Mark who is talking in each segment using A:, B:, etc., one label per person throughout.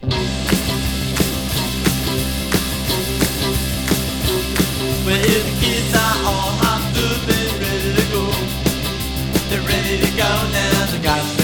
A: The kids all ready to go, they're ready to go now. Got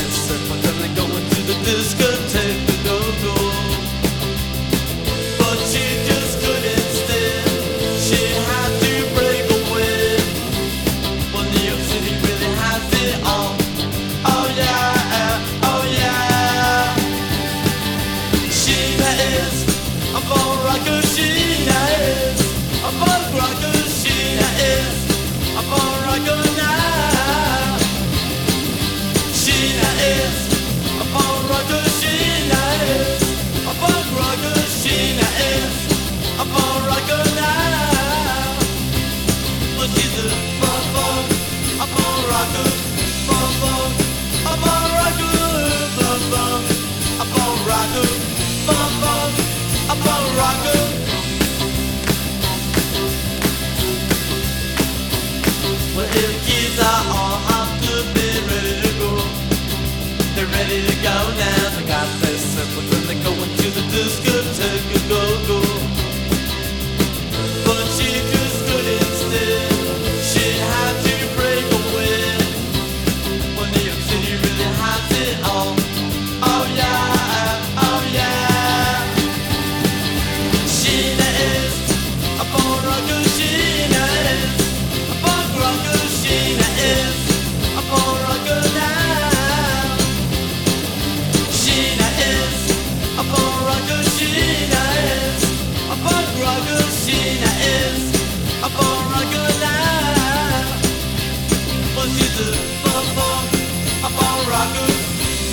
A: the all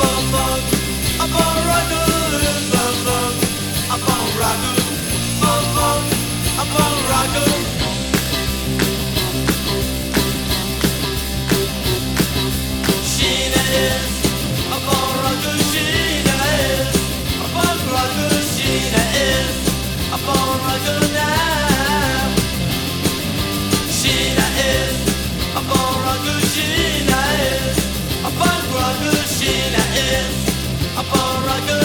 A: i'm Apple Rocker. up a rocker.